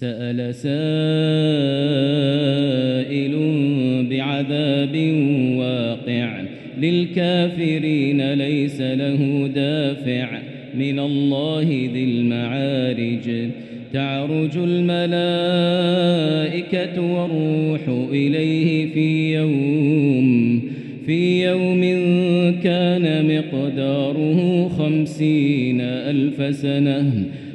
سأل سائل بعذاب واقع للكافرين ليس له دافع من الله ذي المعارج. تعرج الملائكة والروح إليه في يوم في يوم كان مقداره خمسين ألف سنة.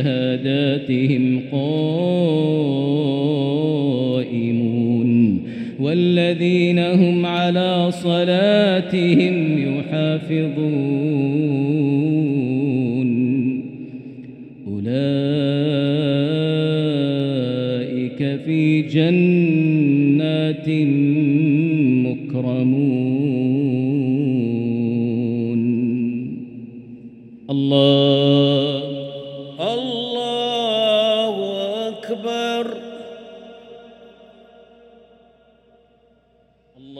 بشهاداتهم قائمون والذين هم على صلاتهم يحافظون. أولئك في جنات مكرمون. الله